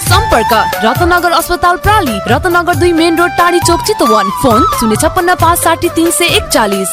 सम्पर्क रत्नगर अस्पताल प्राली रत्नगर दुई मेन रोड टाढी चोक चितवन। फोन शून्य छप्पन्न पाँच साठी तिन सय एकचालिस।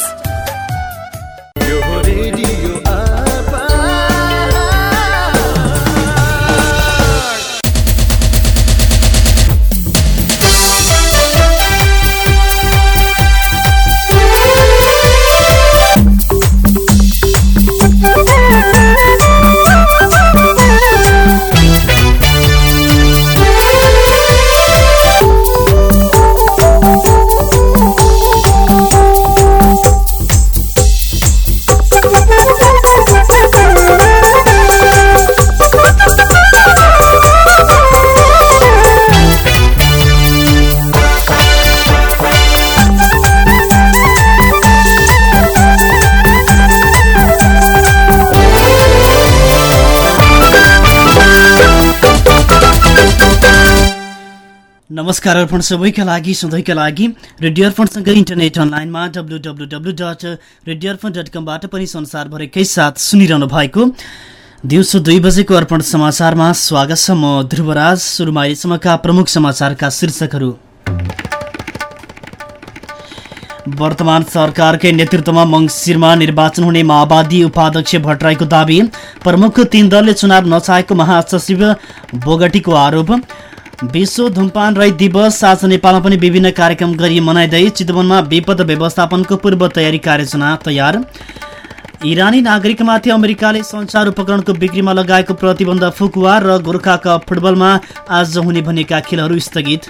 नमस्कार अर्पण सबैका लागि सधैँका लागि। रेडियो अर्पणसँगै इन्टरनेट अनलाइनमा W W W dot radio Arpan dot कमबाट पनि संसारभरिकै साथ सुनिरहनु भएको दिउँसो दुई बजेको अर्पण समाचारमा स्वागत छ म ध्रुवराज। सुरुमा अहिलेसम्मका प्रमुख समाचारका शीर्षकहरू। वर्तमान सरकारकै नेतृत्वमा मङ्सिरमा निर्वाचन हुने माओवादी उपाध्यक्ष भट्टराईको दावी। प्रमुख तीन दलले चुनाव नचाहेको महासचिव बोगटीको आरोप। विश्व धुमपान राई दिवस आज नेपालमा पनि विभिन्न कार्यक्रम गरी मनाइँदै चितवनमा विपद व्यवस्थापनको पूर्व तयारी कार्ययोजना तयार। इरानी नागरिकमाथि अमेरिकाले सञ्चार उपकरणको बिक्रीमा लगाएको प्रतिबन्ध फुकुवा र गोर्खा कप फुटबलमा आज हुने भनेका खेलहरू स्थगित।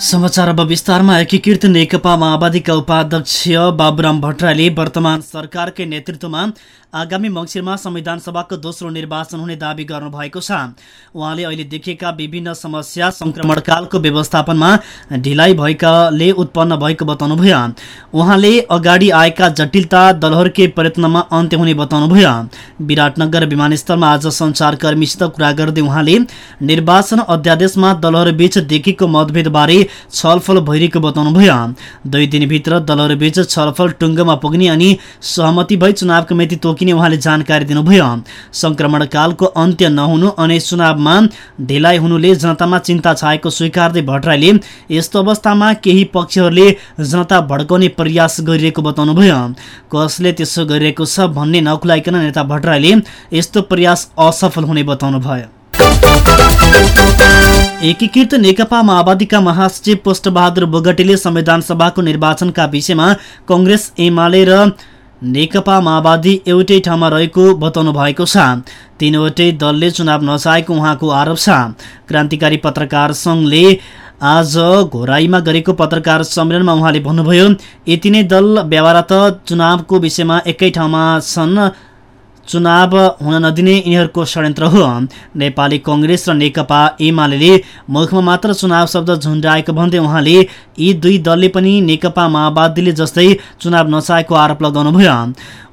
समाचार अब विस्तारमा एकीकृत नेकपा माओवादीका उपाध्यक्ष बाबुराम भट्टराईले वर्तमान सरकारकै नेतृत्वमा आगामी मङ्सिरमा संविधान सभाको दोस्रो निर्वाचन हुने दावी गर्नुभएको छ। उहाँले अहिले देखिएका विभिन्न समस्या संक्रमणकालको व्यवस्थापनमा ढिलाइ भएकाले उत्पन्न भएको बताउनुभयो। उहाँले अगाडि आएका जटिलता दलहरूकै प्रयत्नमा अन्त्य हुने बताउनुभयो। विराटनगर विमानस्थलमा आज सञ्चारकर्मीसित कुरा गर्दै उहाँले निर्वाचन अध्यादेशमा दलहरूबीच देखिएको मतभेदबारे छलफल भइरहेको बताउनुभयो। दुई दिनभित्र दलहरूबीच छलफल टुङ्गोमा पुग्ने अनि सहमति भई चुनावको मिति तोकिने उहाँले जानकारी दिनुभयो। संक्रमणकालको अन्त्य नहुनु अनि चुनावमा ढिलाइ हुनुले जनतामा चिन्ता छाएको स्वीकार्दै भट्टराईले यस्तो अवस्थामा केही पक्षहरूले जनता भड्काउने प्रयास गरिरहेको बताउनुभयो। कसले त्यसो गरिरहेको छ भन्ने नखुलाइकन नेता भट्टराईले यस्तो प्रयास असफल हुने बताउनुभयो। एकीकृत नेकपा माओवादीका महासचिव पुष्टबहादुर बोगटीले संविधान सभाको निर्वाचनका विषयमा कङ्ग्रेस एमाले र नेकपा माओवादी एउटै ठाउँमा रहेको बताउनु भएको छ। तीनवटै दलले चुनाव नचाहेको उहाँको आरोप छ। क्रान्तिकारी पत्रकार सङ्घले आज घोराईमा गरेको पत्रकार सम्मेलनमा उहाँले भन्नुभयो यति नै दल व्यवहार त चुनावको विषयमा एकै ठाउँमा छन् चुनाव हुन नदिने यिनीहरूको षड्यन्त्र हो। नेपाली कङ्ग्रेस र नेकपा एमाले मुखमा मात्र चुनाव शब्द झुन्डाएको भन्दै उहाँले यी दुई दलले पनि नेकपा माओवादीले जस्तै चुनाव नचाहेको आरोप लगाउनुभयो।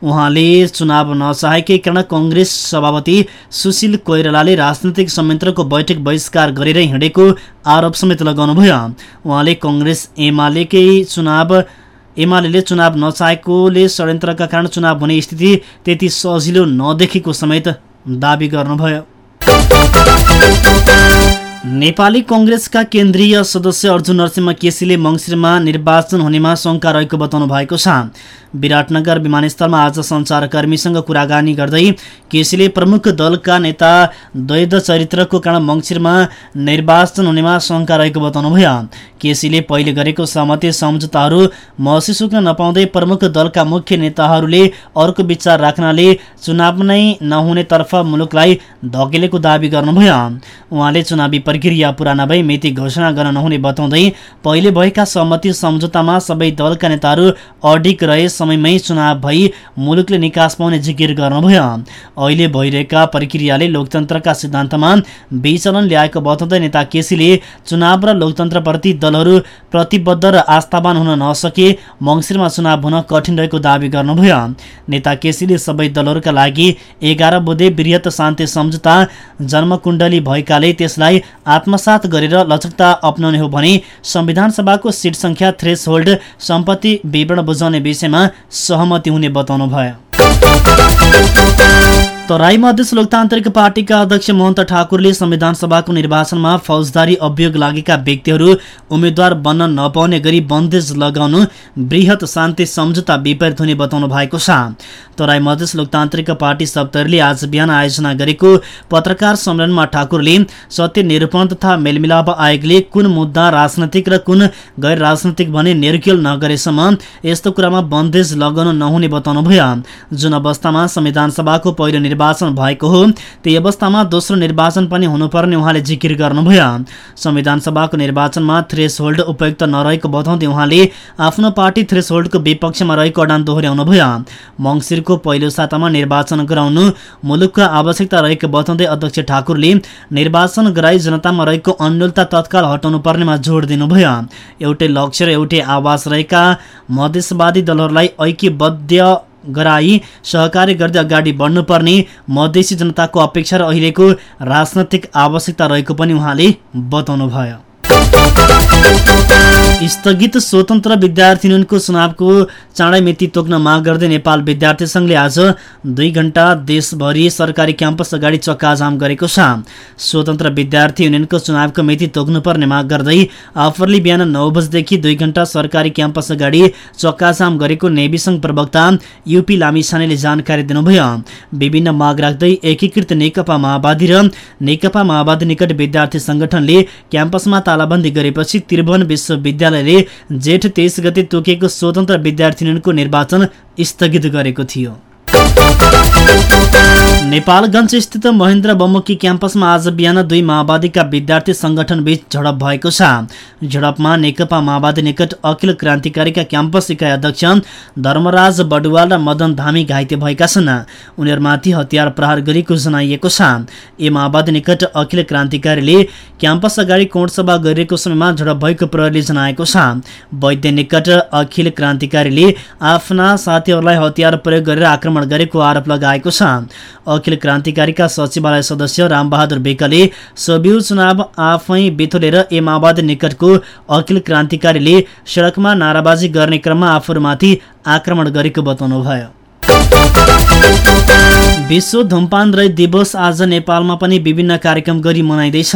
उहाँले चुनाव नचाहेकै कारण कङ्ग्रेस सभापति सुशील कोइरालाले राजनैतिक संयन्त्रको बैठक बहिष्कार गरेर हिँडेको आरोप समेत लगाउनुभयो। उहाँले कङ्ग्रेस एमालेकै चुनाव एमाले चुनाव नचाहेकोले षड्यन्त्रका कारण चुनाव हुने स्थिति त्यति सजिलो नदेखेको समेत दावी गर्नुभयो। नेपाली कङ्ग्रेसका केन्द्रीय सदस्य अर्जुन नरसिंह केसीले मङ्सिरमा निर्वाचन हुनेमा शङ्का रहेको बताउनु भएको छ। विराटनगर विमानस्थलमा आज सञ्चारकर्मीसँग कुराकानी गर्दै केसीले प्रमुख दलका नेता द्वैध चरित्रको कारण मङ्सिरमा निर्वाचन हुनेमा शङ्का रहेको बताउनुभयो। केसीले पहिले गरेको सहमति सम्झौताहरू महसुस नपाउँदै प्रमुख दलका मुख्य नेताहरूले अर्को विचार राख्नाले चुनाव नै नहुनेतर्फ मुलुकलाई धकेलेको दावी गर्नुभयो। उहाँले चुनावी प्रक्रिया पुरा नभई मिति घोषणा गर्न नहुने बताउँदै पहिले भएका सहमति सम्झौतामा सबै दलका नेताहरू अडिक रहे समयमै चुनाव भई मुलुकले निकास पाउने जिकिर गर्नुभयो। अहिले भइरहेका प्रक्रियाले लोकतन्त्रका सिद्धान्तमा विचलन ल्याएको बताउँदै नेता केसीले चुनाव र लोकतन्त्रप्रति दलहरू प्रतिबद्ध र आस्थावान हुन नसके मङ्सिरमा चुनाव हुन कठिन रहेको दावी गर्नुभयो। नेता केसीले सबै दलहरूका लागि एघार बुधे वृहत शान्ति सम्झौता जन्मकुण्डली भएकाले त्यसलाई आत्मसात गरेर लचकता अप्नाउने हो भने संविधान सभाको सिट संख्या थ्रेस होल्ड सम्पत्ति विवरण बुझाउने विषयमा सहमति हुने बताउनु भयो तराई मधेस लोकतान्त्रिक पार्टीका अध्यक्ष महन्त ठाकुरले संविधान सभाको निर्वाचनमा फौजदारी अभियोग लागेका व्यक्तिहरू उम्मेद्वार बन्न नपाउने गरी बन्देज लगाउनु वृहत शान्ति सम्झौता विपरीत हुने बताउनु भएको छ। तराई मधेस लोकतान्त्रिक पार्टी सप्तरीले आज बिहान आयोजना गरेको पत्रकार सम्मेलनमा ठाकुरले सत्य निरूपण तथा मेलमिलाप आयोगले कुन मुद्दा राजनैतिक र कुन गैर राजनैतिक भने निर्केल नगरेसम्म यस्तो कुरामा बन्देज लगाउनु नहुने बताउनुभयो। जुन अवस्थामा संविधान सभाको पहिलो निर्वाचन भएको हो। त्यही अवस्थामा दोस्रो निर्वाचन पनि हुनुपर्ने उहाँले जिकिर गर्नुभयो। संविधान सभाको निर्वाचनमा थ्रेस उपयुक्त नरहेको बताउँदै उहाँले आफ्नो पार्टी थ्रेस होल्डको विपक्षमा रहेको अडान दोहोऱ्याउनुभयो मङ्सिरको पहिलो सातामा निर्वाचन गराउनु मुलुकको आवश्यकता रहेको बताउँदै अध्यक्ष ठाकुरले निर्वाचन गराई जनतामा रहेको अन्यलता तत्काल हटाउनु पर्नेमा जोड दिनुभयो। एउटै लक्ष्य र एउटै आवाज रहेका मधेसवादी दलहरूलाई ऐक्यबद्ध गराई सहकार्य गर्दै अगाडि बढ्नुपर्ने मधेसी जनताको अपेक्षा र अहिलेको राजनैतिक आवश्यकता रहेको पनि उहाँले बताउनुभयो। स्थगित स्वतन्त्र विद्यार्थी युनियनको चुनावको चाँडै मिति तोक्न माग गर्दै नेपाल विद्यार्थी सङ्घले आज दुई घण्टा देशभरि सरकारी क्याम्पस अगाडि चक्काजाम गरेको छ। स्वतन्त्र विद्यार्थी युनियनको चुनावको मिति तोक्नुपर्ने माग गर्दै आफरले बिहान नौ बजेदेखि दुई घण्टा सरकारी क्याम्पस अगाडि चक्काजाम गरेको नेवी सङ्घ प्रवक्ता युपी लामिछानेले जानकारी दिनुभयो। विभिन्न माग राख्दै एकीकृत नेकपा माओवादी र नेकपा माओवादी निकट विद्यार्थी संगठनले क्याम्पसमा तालाबन्दी गरेपछि त्रिभुवन विश्वविद्यालयले जेठ तेइस गते तोकिएको स्वतन्त्र विद्यार्थी निर्वाचन स्थगित गरेको थियो। नेपालगञ्ज स्थित महेन्द्र बहुमुखी क्याम्पसमा आज बिहान दुई माओवादीका विद्यार्थी संगठन बीच झडप भएको छ। झडपमा नेकपा माओवादी निकट अखिल क्रान्तिकारीका क्याम्पस इकाइ अध्यक्ष धर्मराज बडुवाल र मदन धामी घाइते भएका छन्। उनीहरूमाथि हतियार प्रहार गरेको जनाइएको छ। ए माओवादी निकट अखिल क्रान्तिकारीले क्याम्पस अगाडि कोणसभा गरिरहेको समयमा झडप भएको प्रहरीले जनाएको छ। वैद्य निकट अखिल क्रान्तिकारीले आफ्ना साथीहरूलाई हतियार प्रयोग गरेर आक्रमण गरेको आरोप लगाएको छ। अखिल क्रान्तिकारीका सचिवालय सदस्य रामबहादुर बेकले सोबिउ चुनाव आफै बेथोलेर ए निकटको अखिल क्रान्तिकारीले सडकमा नाराबाजी गर्ने क्रममा आफूहरूमाथि आक्रमण गरेको बताउनुभयो। विश्व धुमपान रहित दिवस आज नेपालमा पनि विभिन्न कार्यक्रम गरी मनाइँदैछ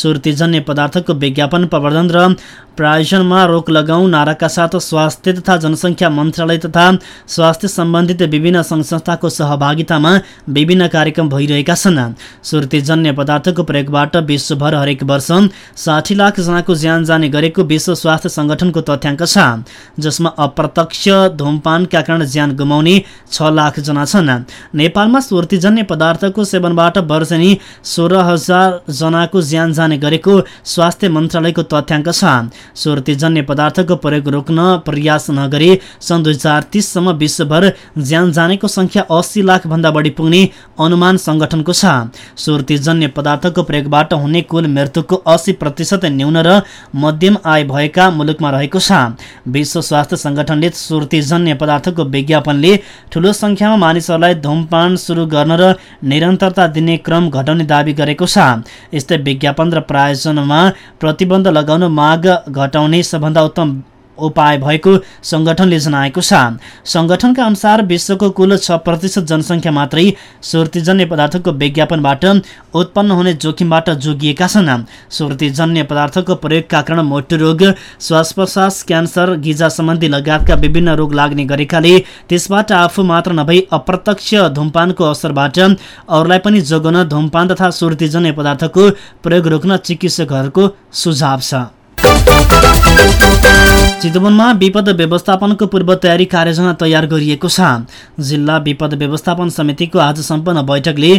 सुर्तीजन्य पदार्थको विज्ञापन प्रवर्धन र प्रायोजनमा रोक लगाउँ नाराका साथ स्वास्थ्य तथा जनसङ्ख्या मन्त्रालय तथा स्वास्थ्य सम्बन्धित विभिन्न सङ्घ संस्थाको सहभागितामा विभिन्न कार्यक्रम भइरहेका छन्। सुर्तीजन्य पदार्थको प्रयोगबाट विश्वभर हरेक वर्ष साठी लाख जनाको ज्यान जाने गरेको विश्व स्वास्थ्य सङ्गठनको तथ्याङ्क छ। जसमा अप्रत्यक्ष धुमपानका कारण ज्यान गुमाउने छ लाख जना छन्। नेपालमा सुर्तीजन्य पदार्थको सेवनबाट वर्षेनी सोह्र हजार जनाको ज्यान जाने गरेको स्वास्थ्य मन्त्रालयको तथ्याङ्क छ। सुर्तीजन्य पदार्थको प्रयोग रोक्न प्रयास नगरी सन् दुई हजार तिससम्म विश्वभर ज्यान जानेको सङ्ख्या अस्सी लाख भन्दा बढी पुग्ने अनुमान सङ्गठनको छ। सुर्तीजन्य पदार्थको प्रयोगबाट हुने कुल मृत्युको अस्सी प्रतिशत न्यून र मध्यम आय भएका मुलुकमा रहेको छ। विश्व स्वास्थ्य सङ्गठनले सुर्तीजन्य पदार्थको विज्ञापनले ठूलो सङ्ख्यामा मानिसहरूलाई धुमपान सुरु गर्न र निरन्तरता दिने क्रम घटाउने दावी गरेको छ। यस्तै विज्ञापन र प्रायोजनमा प्रतिबन्ध लगाउन माग घटाउने सबभन्दा उत्तम उपाय भएको सङ्गठनले जनाएको छ। सङ्गठनका अनुसार विश्वको कुल छ प्रतिशत जनसङ्ख्या मात्रै सुर्तीजन्य पदार्थको विज्ञापनबाट उत्पन्न हुने जोखिमबाट जोगिएका छन्। सुर्तीजन्य पदार्थको प्रयोगका कारण मोटु रोग श्वास प्रश्वास क्यान्सर गिजा सम्बन्धी लगायतका विभिन्न रोग लाग्ने गरेकाले त्यसबाट आफू मात्र नभई अप्रत्यक्ष धुमपानको असरबाट अरूलाई पनि जोगाउन धुमपान तथा सुर्तीजन्य पदार्थको प्रयोग रोक्न चिकित्सकहरूको सुझाव छ। चितवनमा विपद व्यवस्थापनको पूर्व तयारी कार्ययोजना तयार गरिएको छ। जिल्ला विपद व्यवस्थापन समितिको आज सम्पन्न बैठकले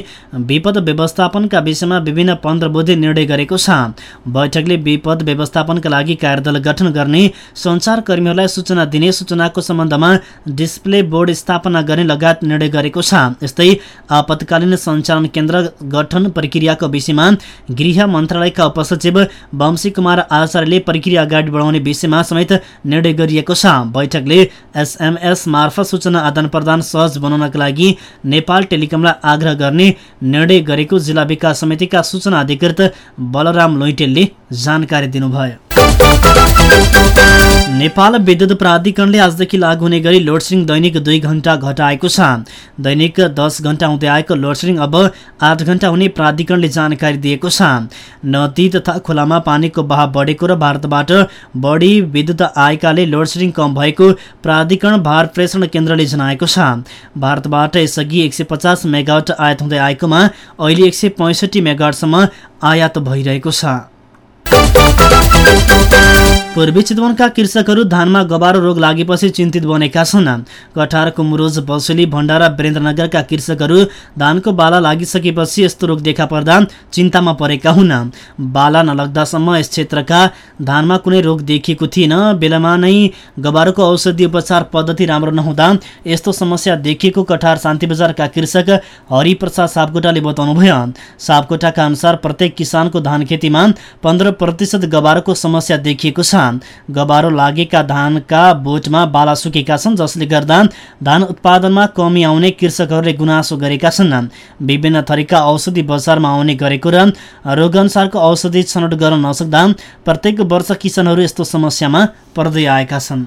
विपद व्यवस्थापनका विषयमा विभिन्न पन्ध्र बुद्धि निर्णय गरेको छ। बैठकले विपद व्यवस्थापनका लागि कार्यदल गठन गर्ने सञ्चारकर्मीहरूलाई सूचना दिने सूचनाको सम्बन्धमा डिस्प्ले बोर्ड स्थापना गर्ने लगायत निर्णय गरेको छ। यस्तै आपतकालीन सञ्चालन केन्द्र गठन प्रक्रियाको विषयमा गृह मन्त्रालयका उपसचिव वंशी कुमार आचार्यले प्रक्रिया अगाडि बढाउने विषयमा समेत निर्णय गरिएको छ। बैठकले एसएमएस मार्फत सूचना आदान प्रदान सहज बनाउनका लागि नेपाल टेलिकमलाई आग्रह गर्ने निर्णय गरेको जिल्ला विकास समितिका सूचना अधिकृत बलराम लोइटेलले जानकारी दिनुभयो। नेपाल विद्युत प्राधिकरणले आजदेखि लागू हुने गरी लोडसेडिङ दैनिक दुई घण्टा घटाएको छ। दैनिक दस घण्टा हुँदै आएको लोडसेडिङ अब आठ घण्टा हुने प्राधिकरणले जानकारी दिएको छ। नदी तथा खोलामा पानीको बहाव बढेको र भारतबाट बढी विद्युत आएकाले लोडसेडिङ कम भएको प्राधिकरण भार प्रेषण केन्द्रले जनाएको छ। भारतबाट यसअघि एक मेगावट आयात हुँदै आएकोमा अहिले एक सय आयात भइरहेको छ। पूर्वी चितवनका कृषकहरू धानमा गबारो रोग लागेपछि चिन्तित बनेका छन्। कठार कुमुरोज बसुली भण्डारा वीरेन्द्रनगरका कृषकहरू धानको बाला लागिसकेपछि यस्तो रोग देखा पर्दा चिन्तामा परेका हुन्। बाला नलग्दासम्म यस क्षेत्रका धानमा कुनै रोग देखिएको थिएन। बेलामा नै गबारोको औषधि उपचार पद्धति राम्रो नहुँदा यस्तो समस्या देखिएको कठार शान्ति बजारका कृषक हरिप्रसाद सापकोटाले बताउनुभयो। सापकोटाका अनुसार प्रत्येक किसानको धान खेतीमा पन्ध्र प्रतिशत गबारोको समस्या देखिएको छ। गबारो लागेका धानका बोटमा बाला सुकेका छन् जसले गर्दा धान उत्पादनमा कमी आउने कृषकहरूले गुनासो गरेका छन्। विभिन्न थरीका औषधि बजारमा आउने गरेको र रोगअनुसारको औषधि छनौट गर्न नसक्दा प्रत्येक वर्ष किसानहरू यस्तो समस्यामा पर्दै आएका छन्।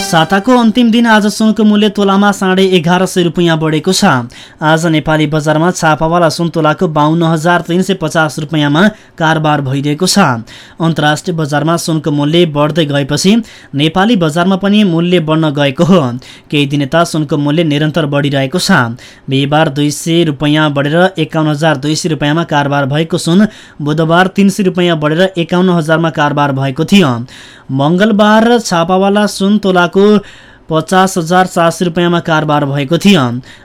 साताको अन्तिम दिन आज सुनको मूल्य तोलामा साढे एघार सय रुपियाँ बढेको छ। आज नेपाली बजारमा छापावाला सुन तोलाको बाहन्न हजार तिन सय पचास रुपियाँमा कारोबार भइरहेको छ। अन्तर्राष्ट्रिय बजारमा सुनको मूल्य बढ्दै गएपछि नेपाली बजारमा पनि मूल्य बढ्न गएको हो। केही दिन यता सुनको मूल्य निरन्तर बढिरहेको छ। बिहिबार दुई सय रुपियाँ बढेर एकाउन्न हजार दुई सय रुपियाँमा कारोबार भएको सुन बुधबार तिन सय रुपियाँ बढेर एकाउन्न हजारमा कारोबार भएको थियो। मङ्गलबार छापावाला सुन तोलाको पचास हजार सात सय रुपियाँमा कारोबार भएको थियो।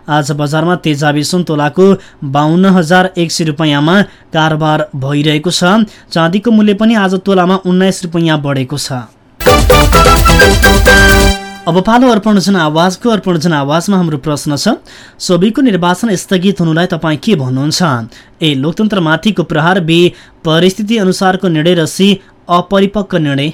आज बजारमा तेजाबी सुन तोलाको बाहन्न हजार एक सय रुपियाँमा कारोबार भइरहेको छ। चाँदीको मूल्य पनि आज तोलामा उन्नाइस रुपियाँ बढेको छ। अब पालो अर्पण जन आवाजको अर्पण जन आवाजमा हाम्रो प्रश्न छ सबैको निर्वाचन स्थगित हुनुलाई तपाईँ के भन्नुहुन्छ? ए लोकतन्त्रमाथिको प्रहार बी परिस्थिति अनुसारको निर्णय र सी अपरिपक्व निर्णय।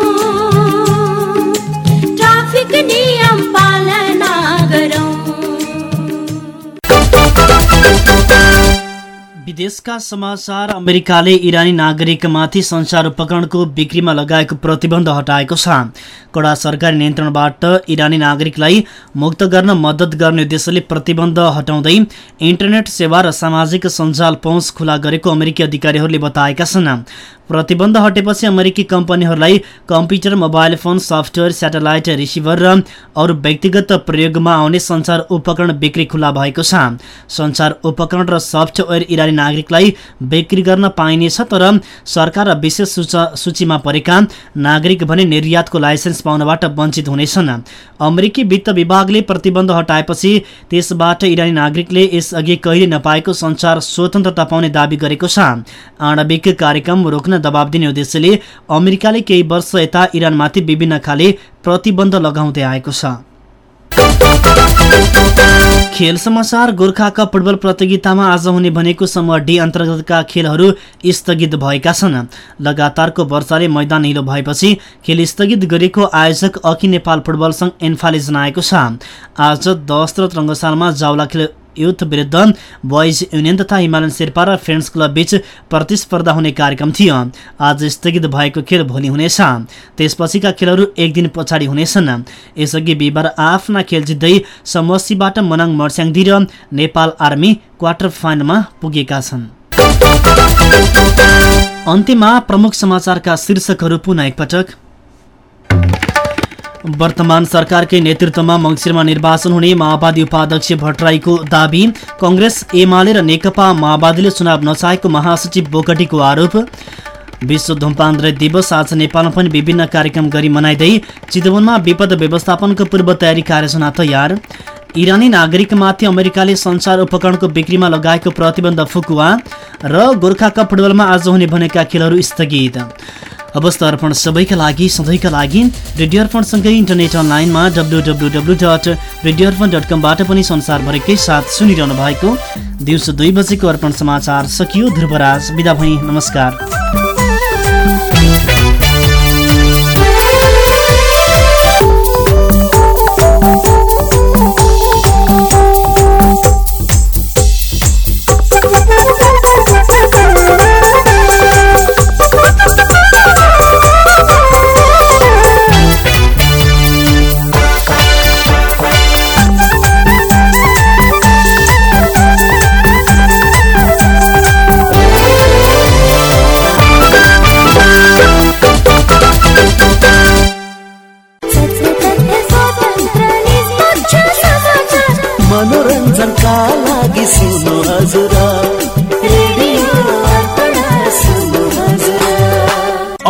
विदेशका समाचार अमेरिकाले इरानी नागरिकमाथि संचार उपकरणको बिक्रीमा लगाएको प्रतिबन्ध हटाएको छ। कडा सरकारी नियन्त्रणबाट इरानी नागरिकलाई मुक्त गर्न मद्दत गर्ने उद्देश्यले प्रतिबन्ध हटाउँदै इन्टरनेट सेवा र सामाजिक सञ्जाल पहुँच खुला गरेको अमेरिकी अधिकारीहरूले बताएका छन्। प्रतिबन्ध हटेपछि अमेरिकी कम्पनीहरूलाई computer mobile phone software satellite receiver र अरू व्यक्तिगत प्रयोगमा आउने सञ्चार उपकरण बिक्री खुला भएको छ। सञ्चार उपकरण र सफ्टवेयर इरानी नागरिकलाई बिक्री गर्न पाइनेछ तर सरकार र विशेष सूचीमा परेका नागरिक भने निर्यातको लाइसेन्स पाउनबाट वञ्चित हुनेछन्। अमेरिकी वित्त विभागले प्रतिबन्ध हटाएपछि त्यसबाट इरानी नागरिकले यसअघि कहिले नपाएको सञ्चार स्वतन्त्रता पाउने दावी गरेको छ। आणविक कार्यक्रम रोक्न दबाब दिने उद्देश्यले अमेरिकाले केही वर्ष यता इरानमाथि विभिन्न खाले प्रतिबन्ध लगाउँदै आएको छ। खेल समाचार गोर्खा कप फुटबल प्रतियोगितामा आज हुने भनेको समूह डी अन्तर्गतका खेलहरू स्थगित भएका छन्। लगातारको वर्षाले मैदान हिलो भएपछि खेल स्थगित गरेको आयोजक अखि नेपाल फुटबल सङ्घ एन्फाले जनाएको छ। आज दशरथ रङ्गशालामा जाउला खेल युथ विरुद्ध बोइज युनियन तथा हिमालयन शेर्पा र फ्रेन्ड्स क्लब बीच प्रतिस्पर्धा हुने कार्यक्रम थियो। आज स्थगित भएको खेल भोलि हुनेछ। त्यसपछिका खेलहरू एक दिन पछाडि हुनेछन्। यसअघि बिहिबार आफ्ना खेल जित्दै समोसीबाट मनाङ मर्स्याङदी र नेपाल आर्मी क्वार्टर फाइनलमा पुगेका छन्। अन्त्यमा प्रमुख समाचारका शीर्षकहरू पुनः एकपटक। वर्तमान सरकारकै नेतृत्वमा मङ्सिरमा निर्वाचन हुने माओवादी उपाध्यक्ष भट्टराईको दावी कङ्ग्रेस एमाले र नेकपा माओवादीले चुनाव नचाहेको महासचिव बोकटीको आरोप। विश्व धुम्पान्द्र दिवस आज नेपालमा पनि विभिन्न कार्यक्रम गरी मनाइँदै चितवनमा विपद व्यवस्थापनको पूर्व तयारी कार्ययोजना तयार। इरानी नागरिकमाथि अमेरिकाले सञ्चार उपकरणको बिक्रीमा लगाएको प्रतिबन्ध फुकुवा र गोर्खा कप फुटबलमा आज हुने भनेका खेलहरू स्थगित। अवस्था अर्पण सबैका लागि सधैँका लागि रेडियो अर्पणसँगै इन्टरनेट अनलाइनमा W W W dot radio Arpan dot कमबाट पनि संसारभरिकै साथ सुनिरहनु भएको दिउँसो दुई बजेको अर्पण समाचार सकियो। ध्रुवराज बिदा भई। नमस्कार।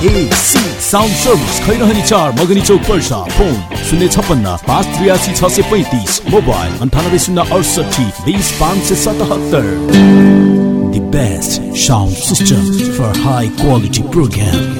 साउन्ड सर्भिस खैरहनी चार मगनी चौक पर्सा फोन शून्य छप्पन्न पाँच त्रियासी छ सय पैँतिस मोबाइल अन्ठानब्बे शून्य अडसठी बिस पाँच सय सतहत्तर The best sound system for high quality program.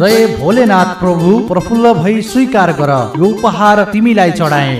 जय भोलेनाथ प्रभु प्रफुल्ल भई स्वीकार गर यो उपहार तिमीलाई चढाए।